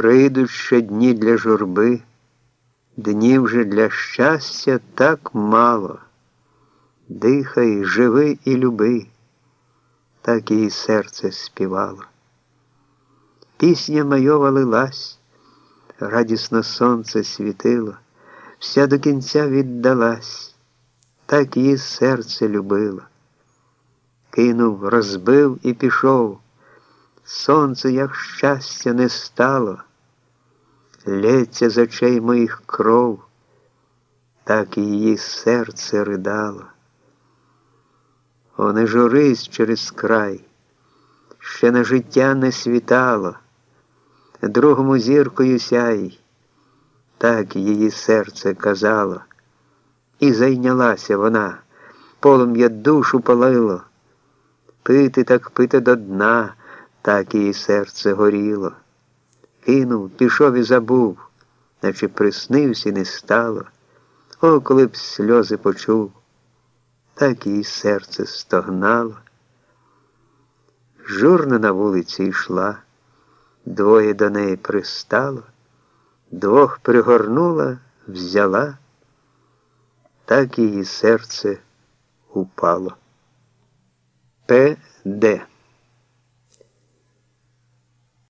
Прийдуть ще дні для журби, днів же для щастя так мало. Дихай, живи і люби, так її серце співало. Пісня майова лилась, радісно сонце світило, вся до кінця віддалась, так її серце любило. Кинув, розбив і пішов. Сонце, як щастя, не стало, лється з очей моїх кров, так і її серце ридало. О, не журись через край, ще на життя не світало, другому зіркою сяй, так її серце казало, і зайнялася вона, полум'я душу палило, пити так пити до дна так її серце горіло. Кинув, пішов і забув, наче приснився і не стало. О, коли б сльози почув, так її серце стогнало. Журна на вулиці йшла, двоє до неї пристало, двох пригорнула, взяла, так її серце упало. П.